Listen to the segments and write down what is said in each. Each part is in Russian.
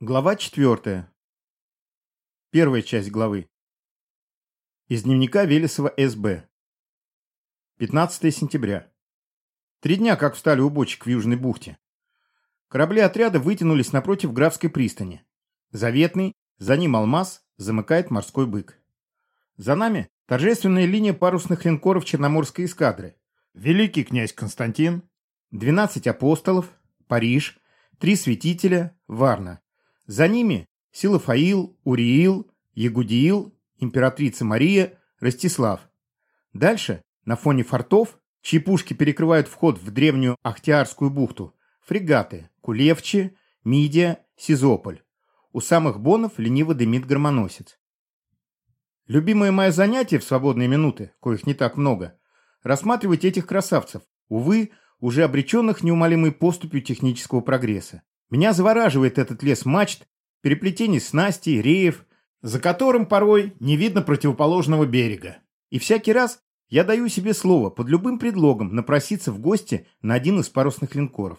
Глава 4. Первая часть главы. Из дневника Велесова СБ. 15 сентября. Три дня как встали у бочек в Южной бухте. Корабли отряда вытянулись напротив Графской пристани. Заветный, за ним Алмаз, замыкает морской бык. За нами торжественная линия парусных линкоров Черноморской эскадры. Великий князь Константин, 12 апостолов, Париж, три святителя, Варна. За ними Силофаил, Уриил, Ягудиил, императрица Мария, Ростислав. Дальше, на фоне фортов, чьи пушки перекрывают вход в древнюю Ахтиарскую бухту, фрегаты Кулевчи, Мидия, Сизополь. У самых бонов лениво дымит громоносец. Любимое мое занятие в свободные минуты, коих не так много, рассматривать этих красавцев, увы, уже обреченных неумолимой поступью технического прогресса. Меня завораживает этот лес мачт, переплетение снастей, реев, за которым порой не видно противоположного берега. И всякий раз я даю себе слово под любым предлогом напроситься в гости на один из парусных линкоров.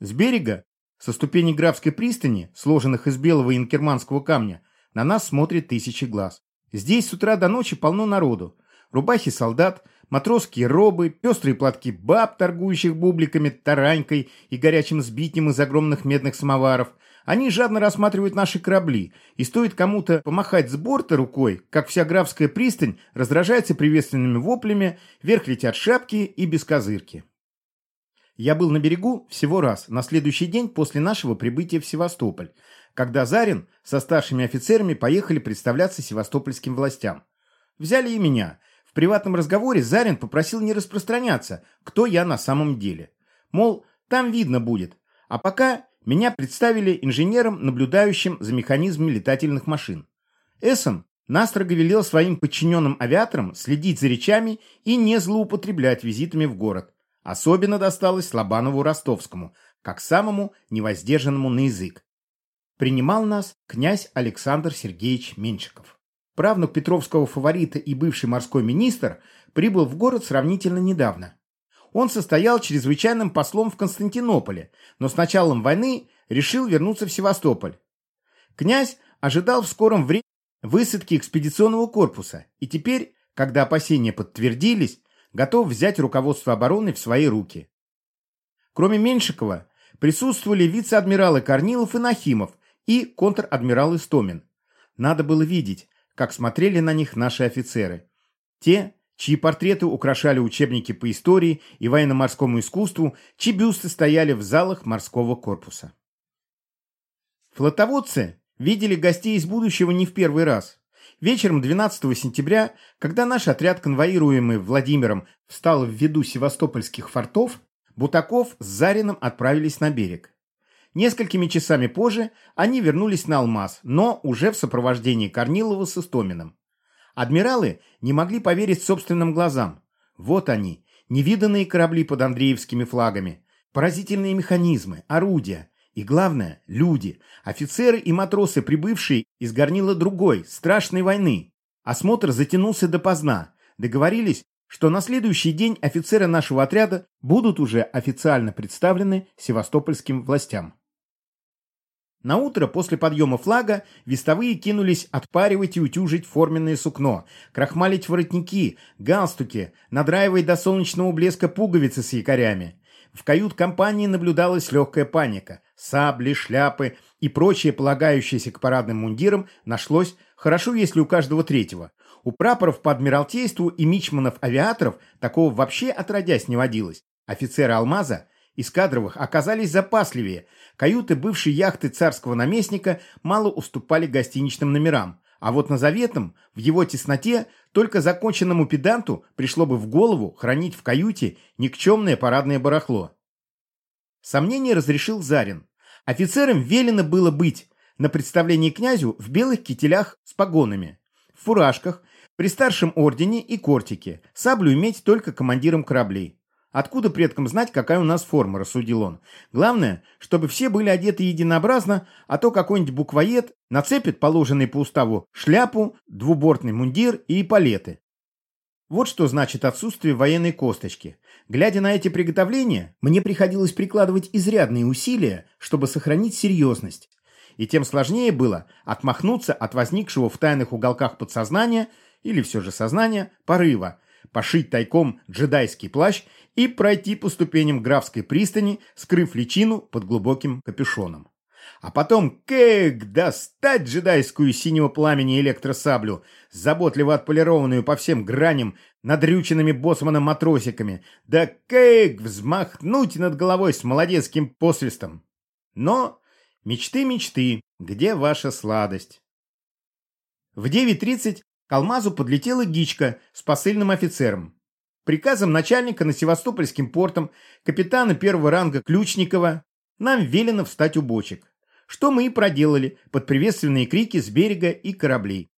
С берега, со ступеней Графской пристани, сложенных из белого инкерманского камня, на нас смотрят тысячи глаз. Здесь с утра до ночи полно народу. Рубахи солдат, матросские робы, пестрые платки баб, торгующих бубликами, таранькой и горячим сбитнем из огромных медных самоваров. Они жадно рассматривают наши корабли, и стоит кому-то помахать с борта рукой, как вся графская пристань раздражается приветственными воплями, вверх летят шапки и бескозырки. Я был на берегу всего раз, на следующий день после нашего прибытия в Севастополь, когда Зарин со старшими офицерами поехали представляться севастопольским властям. Взяли и меня – приватном разговоре Зарин попросил не распространяться, кто я на самом деле. Мол, там видно будет. А пока меня представили инженером, наблюдающим за механизмами летательных машин. Эссон настрого велел своим подчиненным авиаторам следить за речами и не злоупотреблять визитами в город. Особенно досталось Лобанову Ростовскому, как самому невоздержанному на язык. Принимал нас князь Александр Сергеевич Меньшиков правнук Петровского фаворита и бывший морской министр, прибыл в город сравнительно недавно. Он состоял чрезвычайным послом в Константинополе, но с началом войны решил вернуться в Севастополь. Князь ожидал в скором времени высадки экспедиционного корпуса и теперь, когда опасения подтвердились, готов взять руководство обороны в свои руки. Кроме Меньшикова, присутствовали вице-адмиралы Корнилов и Нахимов и контр-адмирал Истомин. Надо было видеть, как смотрели на них наши офицеры. Те, чьи портреты украшали учебники по истории и военно-морскому искусству, чьи бюсты стояли в залах морского корпуса. Флотоводцы видели гостей из будущего не в первый раз. Вечером 12 сентября, когда наш отряд, конвоируемый Владимиром, встал в виду севастопольских фортов, Бутаков с Зарином отправились на берег. Несколькими часами позже они вернулись на Алмаз, но уже в сопровождении Корнилова с Истоминым. Адмиралы не могли поверить собственным глазам. Вот они, невиданные корабли под Андреевскими флагами, поразительные механизмы, орудия и, главное, люди, офицеры и матросы, прибывшие из горнила другой, страшной войны. Осмотр затянулся допоздна. Договорились, что на следующий день офицеры нашего отряда будут уже официально представлены севастопольским властям. На утро после подъема флага вестовые кинулись отпаривать и утюжить форменное сукно, крахмалить воротники, галстуки, надраивать до солнечного блеска пуговицы с якорями. В кают-компании наблюдалась легкая паника. Сабли, шляпы и прочее, полагающееся к парадным мундирам, нашлось хорошо, если у каждого третьего. У прапоров по адмиралтейству и мичманов-авиаторов такого вообще отродясь не водилось. Офицеры «Алмаза» из кадровых оказались запасливее. Каюты бывшей яхты царского наместника мало уступали гостиничным номерам. А вот на заветном, в его тесноте, только законченному педанту пришло бы в голову хранить в каюте никчемное парадное барахло. Сомнение разрешил Зарин. Офицерам велено было быть на представлении князю в белых кителях с погонами, в фуражках, при старшем ордене и кортике, саблю иметь только командиром кораблей. Откуда предкам знать, какая у нас форма, рассудил он. Главное, чтобы все были одеты единообразно, а то какой-нибудь буквоед нацепит положенный по уставу шляпу, двубортный мундир и эполеты. Вот что значит отсутствие военной косточки. Глядя на эти приготовления, мне приходилось прикладывать изрядные усилия, чтобы сохранить серьезность. и тем сложнее было отмахнуться от возникшего в тайных уголках подсознания или все же сознания порыва, пошить тайком джедайский плащ и пройти по ступеням графской пристани, скрыв личину под глубоким капюшоном. А потом кэк достать джедайскую синего пламени электросаблю, заботливо отполированную по всем граням надрюченными боссманом-матросиками, да кэк взмахнуть над головой с молодецким посвистом. Но мечты, мечты, где ваша сладость? В 9.30 к Алмазу подлетела Гичка с посыльным офицером. Приказом начальника на Севастопольским портом, капитана первого ранга Ключникова, нам велено встать у бочек что мы и проделали под приветственные крики с берега и кораблей.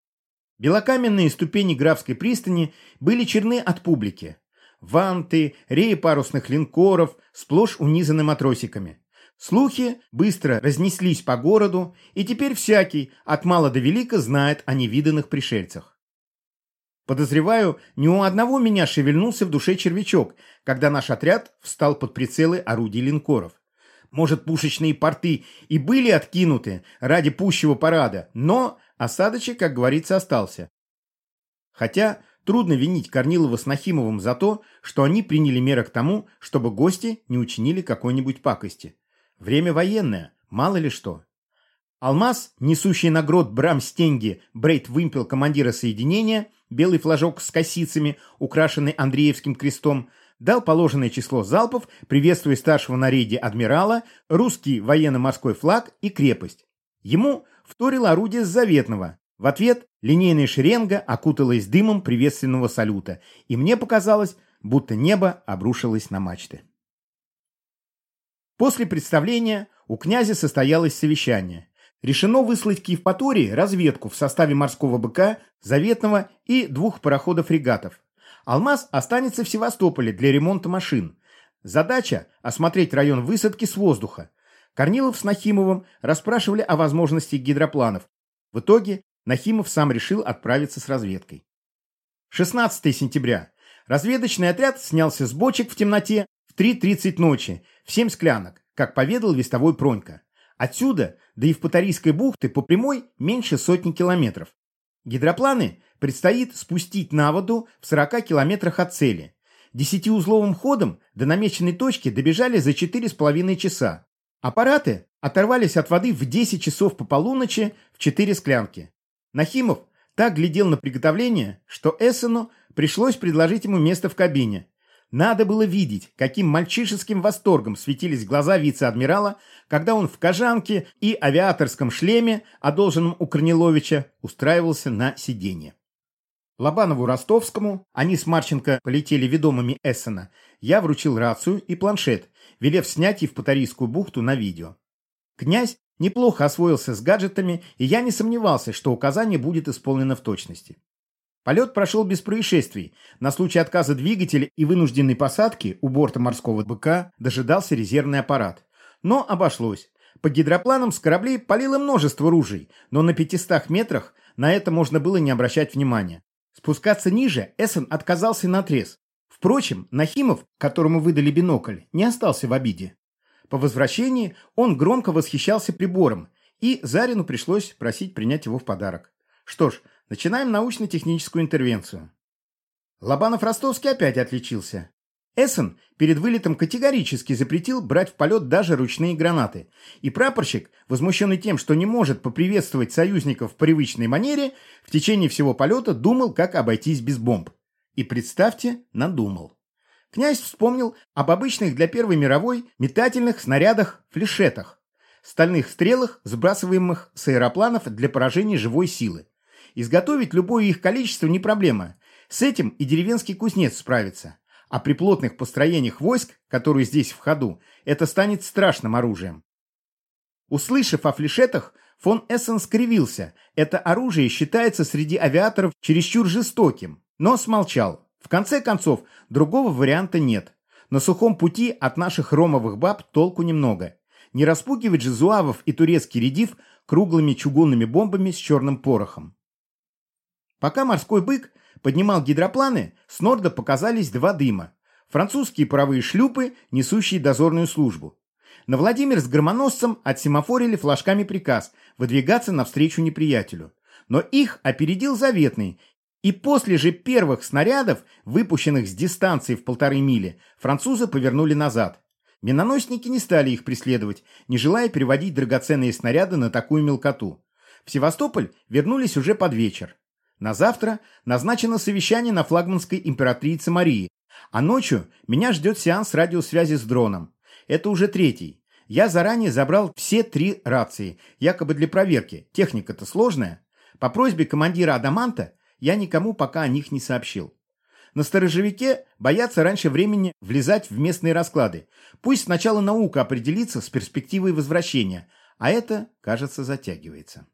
Белокаменные ступени Графской пристани были черны от публики. Ванты, реи парусных линкоров, сплошь унизаны матросиками. Слухи быстро разнеслись по городу, и теперь всякий, от мала до велика, знает о невиданных пришельцах. Подозреваю, ни у одного меня шевельнулся в душе червячок, когда наш отряд встал под прицелы орудий линкоров. Может, пушечные порты и были откинуты ради пущего парада, но осадочек, как говорится, остался. Хотя трудно винить Корнилова с Нахимовым за то, что они приняли меры к тому, чтобы гости не учинили какой-нибудь пакости. Время военное, мало ли что. Алмаз, несущий на грот Брам-Стенги, Брейт-Вымпел командира соединения, белый флажок с косицами, украшенный Андреевским крестом – дал положенное число залпов, приветствуя старшего на рейде адмирала, русский военно-морской флаг и крепость. Ему вторило орудие заветного. В ответ линейная шеренга окуталась дымом приветственного салюта, и мне показалось, будто небо обрушилось на мачты. После представления у князя состоялось совещание. Решено выслать к Евпатории разведку в составе морского быка, заветного и двух пароходов-фрегатов. Алмаз останется в Севастополе для ремонта машин. Задача – осмотреть район высадки с воздуха. Корнилов с Нахимовым расспрашивали о возможности гидропланов. В итоге Нахимов сам решил отправиться с разведкой. 16 сентября. Разведочный отряд снялся с бочек в темноте в 3.30 ночи, в 7 склянок, как поведал вестовой Пронька. Отсюда до Евпаторийской бухты по прямой меньше сотни километров. Гидропланы предстоит спустить на воду в 40 километрах от цели. Десятиузловым ходом до намеченной точки добежали за 4,5 часа. Аппараты оторвались от воды в 10 часов по полуночи в 4 склянки. Нахимов так глядел на приготовление, что Эссену пришлось предложить ему место в кабине. Надо было видеть, каким мальчишеским восторгом светились глаза вице-адмирала, когда он в кожанке и авиаторском шлеме, одолженном у Корниловича, устраивался на сиденье. Лобанову Ростовскому, они с Марченко полетели ведомыми Эссена, я вручил рацию и планшет, велев снять Евпаторийскую бухту на видео. Князь неплохо освоился с гаджетами, и я не сомневался, что указание будет исполнено в точности. Полет прошел без происшествий. На случай отказа двигателя и вынужденной посадки у борта морского быка дожидался резервный аппарат. Но обошлось. По гидропланам с кораблей палило множество ружей, но на 500 метрах на это можно было не обращать внимания. Спускаться ниже Эссен отказался на отрез. Впрочем, Нахимов, которому выдали бинокль, не остался в обиде. По возвращении он громко восхищался прибором, и Зарину пришлось просить принять его в подарок. Что ж, Начинаем научно-техническую интервенцию. Лобанов-Ростовский опять отличился. Эссен перед вылетом категорически запретил брать в полет даже ручные гранаты. И прапорщик, возмущенный тем, что не может поприветствовать союзников в привычной манере, в течение всего полета думал, как обойтись без бомб. И представьте, надумал. Князь вспомнил об обычных для Первой мировой метательных снарядах-флешетах, стальных стрелах, сбрасываемых с аэропланов для поражения живой силы. Изготовить любое их количество не проблема. С этим и деревенский кузнец справится. А при плотных построениях войск, которые здесь в ходу, это станет страшным оружием. Услышав о флешетах, фон Эссен скривился. Это оружие считается среди авиаторов чересчур жестоким, но смолчал. В конце концов, другого варианта нет. На сухом пути от наших ромовых баб толку немного. Не распугивать же зуавов и турецкий редив круглыми чугунными бомбами с черным порохом. Пока морской бык поднимал гидропланы, с норда показались два дыма. Французские паровые шлюпы, несущие дозорную службу. На Владимир с громоносцем отсемафорили флажками приказ выдвигаться навстречу неприятелю. Но их опередил заветный, и после же первых снарядов, выпущенных с дистанции в полторы мили, французы повернули назад. Миноносники не стали их преследовать, не желая переводить драгоценные снаряды на такую мелкоту. В Севастополь вернулись уже под вечер. На завтра назначено совещание на флагманской императрице Марии, а ночью меня ждет сеанс радиосвязи с дроном. Это уже третий. Я заранее забрал все три рации, якобы для проверки. Техника-то сложная. По просьбе командира Адаманта я никому пока о них не сообщил. На сторожевике боятся раньше времени влезать в местные расклады. Пусть сначала наука определится с перспективой возвращения, а это, кажется, затягивается.